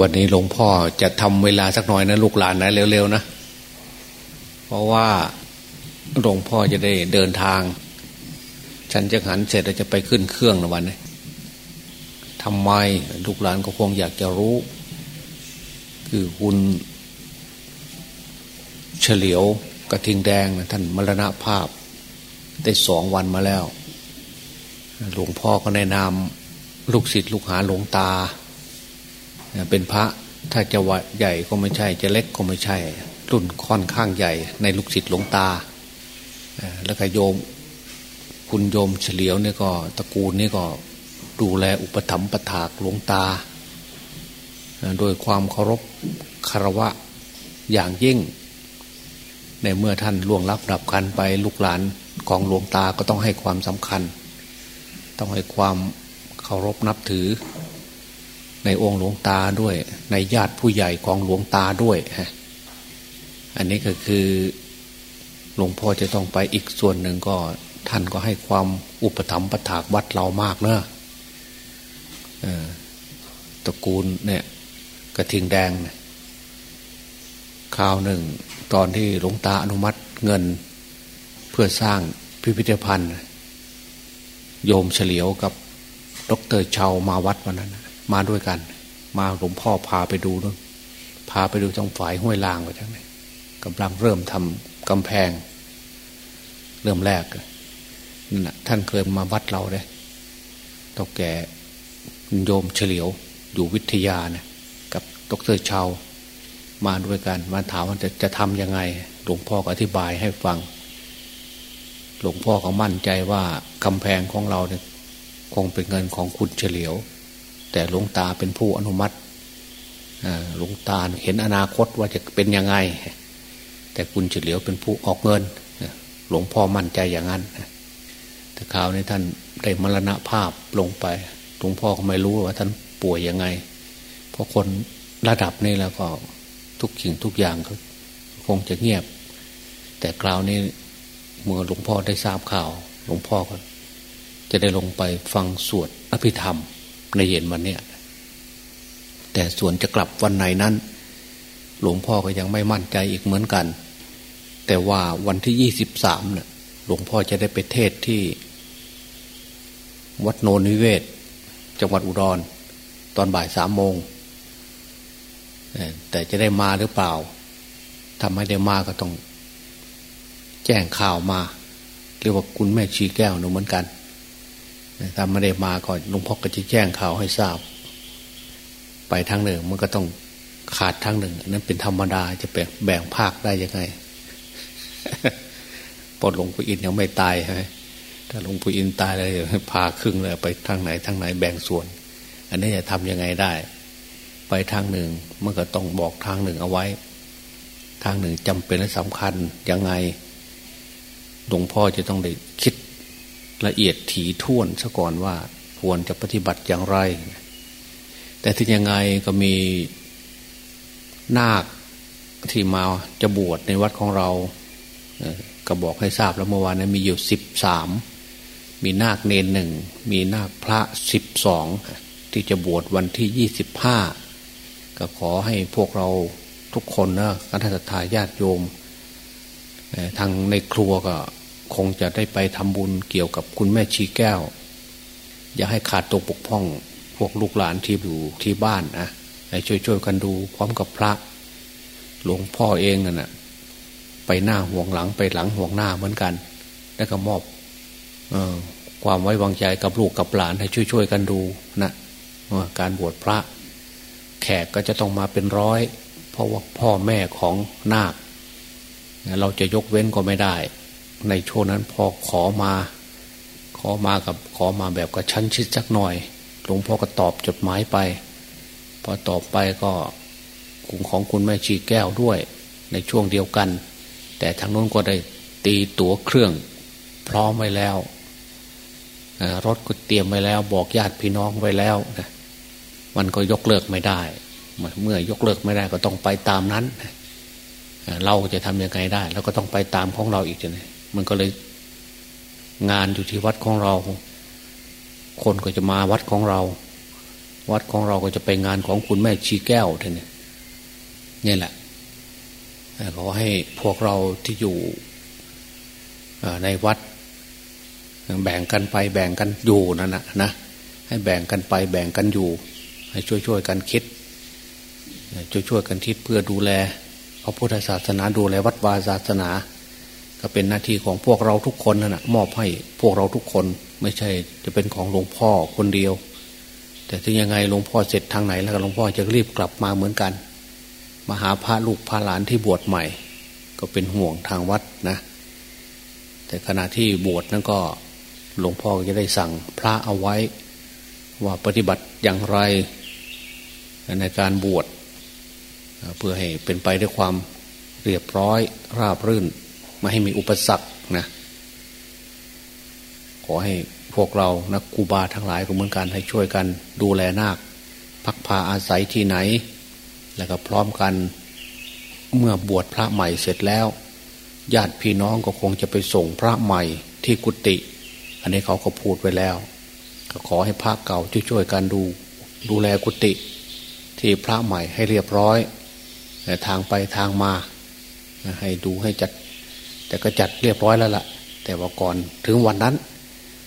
วันนี้หลวงพ่อจะทำเวลาสักหน่อยนะลูกหลานนะเร็วๆนะ เพราะว่าหลวงพ่อจะได้เดินทาง ฉันจะหันเสร็จแล้วจะไปขึ้นเครื่องนะวันนี้ทำไมลูกหลานก็คงอยากจะรู้ คือคุณเฉลียวกระทิงแดงนะท่านมรณภาพ ได้สองวันมาแล้ว หลวงพ่อก็แนะนำลูกศิษย์ลูกหาหลวงตา เป็นพระถ้าจะวัดใหญ่ก็ไม่ใช่ จะเล็กก็ไม่ใช่ รุ่นค่อนข้างใหญ่ในลูกศิษย์หลวงตา แล้วก็โยม คุณโยมเฉลียวเนี่ยก็ตระกูลนี่ก็ดูแลอุปถัมภ์ประถากหลวงตา โดยความเคารพคารวะอย่างยิ่ง ในเมื่อท่านล่วงลับดับกันไปลูกหลานของหลวงตาก็ต้องให้ความสำคัญ ต้องให้ความเคารพนับถือ ในองค์หลวงตาด้วย ในญาติผู้ใหญ่ของหลวงตาด้วยฮะอันนี้ก็คือหลวงพ่อจะต้องไปอีกส่วนหนึ่งก็ท่านก็ให้ความอุปถัมภ์ประถากวัดเรามากเนอะตระกูลเนี่ยกระทิงแดงคราวหนึ่ง ตอนที่หลวงตาอนุมัติเงิน เพื่อสร้างพิพิธภัณฑ์ โยมเฉลียวกับดรเชามาวัดวันนั้น มาด้วยกัน มาหลวงพ่อพาไปดูนู่นพาไปดูตรงฝ่ายห้วยลางไปทั้งนี้กำลังเริ่มทำกำแพง เริ่มแรกนั่นแหะท่านเคยมาวัดเราเลยตกแก่โยมเฉลียวอยู่วิทยาเนะกับดรเชาวมาด้วยกันมาถามว่าจะจะทำยังไง หลวงพ่อก็อธิบายให้ฟัง หลวงพ่อก็มั่นใจว่ากำแพงของเราเนี่ยคงเป็นเงินของคุณเฉลียว แต่หลวงตาเป็นผู้อนุมัติหลวงตาเห็นอนาคตว่าจะเป็นยังไง แต่คุณเฉลียวเป็นผู้ออกเงินหลวงพ่อมั่นใจอย่างนั้นแต่ข่าวนี้ท่านได้มรณภาพลงไปหลวงพ่อก็ไม่รู้ว่าท่านป่วยยังไง เพราะคนระดับนี้แล้วก็ทุกสิ่งทุกอย่างก็คงจะเงียบ แต่คราวนี้เมื่อหลวงพ่อได้ทราบข่าว หลวงพ่อก็จะได้ลงไปฟังสวดอภิธรรม ในเย็นวันเนี้ยแต่ส่วนจะกลับวันไหนนั้น หลวงพ่อก็ยังไม่มั่นใจอีกเหมือนกัน แต่ว่าวันที่ยี่สิบสามเนี่ยหลวงพ่อจะได้ไปเทศที่ วัดโนนิเวศ จังหวัดอุดร ตอนบ่ายสามโมงแต่จะได้มาหรือเปล่าทำให้ได้มาก็ต้อง แจ้งข่าวมา เรียกว่าคุณแม่ชีแก้วหนูเหมือนกัน ถ้าไม่ได้มาก่อนหลวงพ่อก็จะแจ้งข่าวให้ทราบ ไปทางหนึ่งมันก็ต้องขาดทางหนึ่งนั้นเป็นธรรมดาจะแบ่งแบ่งภาคได้ยังไงปอดหลวงปู่อินยังไม่ตายใช่ไหมถ้าหลวงปู่อินตายเลยพาครึ่งเลยไปทางไหนทางไหนแบ่งส่วน อันนี้จะทำยังไงได้ ไปทางหนึ่งมันก็ต้องบอกทางหนึ่งเอาไว้ ทางหนึ่งจำเป็นและสำคัญยังไงหลวงพ่อจะต้องได้คิด ละเอียดถี่ถ้วนซะก่อนว่าควรจะปฏิบัติอย่างไร แต่ถึงยังไงก็มีนาคที่มาจะบวชในวัดของเรา ก็บอกให้ทราบแล้วเมื่อวานนี้มีอยู่สิบสามมีนาคเนนหนึ่งมีนาคพระสิบสองที่จะบวชวันที่ยี่สิบห้าก็ขอให้พวกเราทุกคนนะคณะทาญาติโยมทางในครัวก็ คงจะได้ไปทำบุญเกี่ยวกับคุณแม่ชีแก้ว อย่าให้ขาดตกปกพ่อง พวกลูกหลานที่อยู่ที่บ้านนะให้ช่วยๆกันดูพร้อมกับพระ หลวงพ่อเองน่ะไปหน้าห่วงหลังไปหลังห่วงหน้าเหมือนกัน แล้วก็มอบออความไว้วางใจกับลูกกับหลานให้ช่วยๆกันดูนะการบวชพระ แขกก็จะต้องมาเป็นร้อย เพราะว่าพ่อแม่ของนาค เราจะยกเว้นก็ไม่ได้ ในช่วงนั้นพอขอมา ขอมากับขอมาแบบกระชั้นชิดสักหน่อย หลวงพ่อก็ตอบจดหมายไป พอตอบไปก็กลุ่มของคุณแม่ชีแก้วด้วย ในช่วงเดียวกัน แต่ทางโน้นก็ได้ตีตั๋วเครื่อง พร้อมไว้แล้วรถก็เตรียมไว้แล้ว บอกญาติพี่น้องไว้แล้วนะมันก็ยกเลิกไม่ได้ เมื่อยกเลิกไม่ได้ก็ต้องไปตามนั้น เราจะทำยังไงได้ แล้วก็ต้องไปตามของเราอีกจะ มันก็เลยงานอยู่ที่วัดของเรา คนก็จะมาวัดของเรา วัดของเราก็จะไปงานของคุณแม่ชีแก้วท่านนี่นี่แหละขอให้พวกเราที่อยู่ในวัด แบ่งกันไปแบ่งกันอยู่นั่นนะนะให้แบ่งกันไปแบ่งกันอยู่ ให้ช่วยช่วยกันคิดช่วยช่วยกันคิดเพื่อดูแลพระพุทธศาสนาดูแลวัดวาศาสนา ก็เป็นหน้าที่ของพวกเราทุกคนนั่นแหะมอบให้พวกเราทุกคนไม่ใช่ จะเป็นของหลวงพ่อคนเดียว แต่ถึงยังไงหลวงพ่อเสร็จทางไหนแล้วหลวงพ่อจะรีบกลับมาเหมือนกัน มาหาพระลูกพระหลานที่บวชใหม่ ก็เป็นห่วงทางวัดนะ แต่ขณะที่บวชนั้นก็หลวงพ่อจะได้สั่งพระเอาไว้ ว่าปฏิบัติอย่างไร ในการบวชเพื่อให้เป็นไปด้วยความเรียบร้อยราบรื่น ไม่ให้มีอุปสรรคนะขอให้พวกเรานะกูบาทั้งหลายก็เหมือนกันให้ช่วยกันดูแลนาคพักพาอาศัยที่ไหน แล้วก็พร้อมกันเมื่อบวชพระใหม่เสร็จแล้ว ญาติพี่น้องก็คงจะไปส่งพระใหม่ที่กุฏิอันนี้เขาก็พูดไว้แล้ว ก็ขอให้พระเก่าช่วยๆกันดูดูแลกุฏิที่พระใหม่ให้เรียบร้อยทางไปทางมา ให้ดูให้จัด แต่ก็จัดเรียบร้อยแล้วละ่ะ แต่ว่าก่อนถึงวันนั้น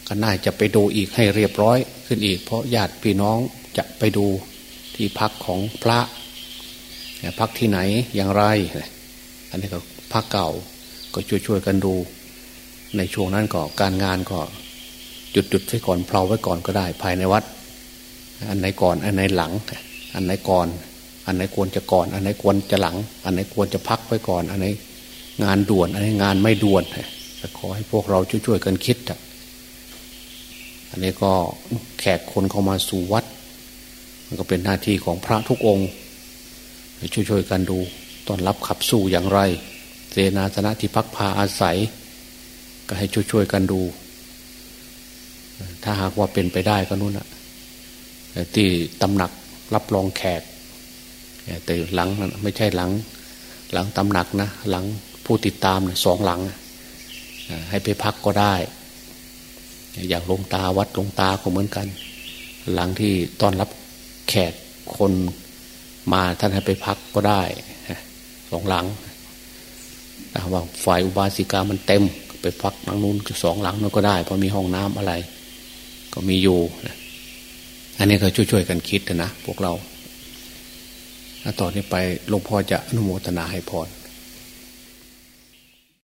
ก็น่าจะไปดูอีกให้เรียบร้อยขึ้นอีก เพราะญาติพี่น้องจะไปดูที่พักของพระพักที่ไหนอย่างไร อันนี้ก็พักเก่าก็ช่วยๆกันดู ในช่วงนั้นก็การงานก็จุดจุดไว้ก่อนเพลาไว้ก่อนก็ได้ภายในวัด อันไหนก่อน อันไหนหลัง อันไหนก่อน อันไหนควรจะก่อน อันไหนควรจะหลัง อันไหนควรจะพักไว้ก่อน อันไหน งานด่วนอันไหนงานไม่ด่วนแต่ขอให้พวกเราช่วยๆกันคิดอะอันนี้ก็แขกคนเข้ามาสู่วัด มันก็เป็นหน้าที่ของพระทุกองค์ช่วยๆกันดูตอนรับขับสู่อย่างไรเจนาสนะที่พักพาอาศัย ก็ให้ช่วยๆกันดู ถ้าหากว่าเป็นไปได้ก็นู่นอะที่ตำหนักรับรองแขก แต่หลังไม่ใช่หลัง หลังตำหนักนะ หลัง ผู้ติดตามสองหลัง ให้ไปพักก็ได้ อย่างลงตาวัดลงตาก็เหมือนกัน หลังที่ต้อนรับแขกคนมาท่านให้ไปพักก็ได้สองหลังแต่ว่าฝ่ายอุบาสิกามันเต็ม ไปพักหลังนู้นสองหลังนั้นก็ได้ เพราะมีห้องน้ำอะไร ก็มีอยู่อันนี้ก็ช่วยๆกันคิดนะพวกเราต่อนนี้ไปหลวงพ่อจะอนุโมทนาให้พร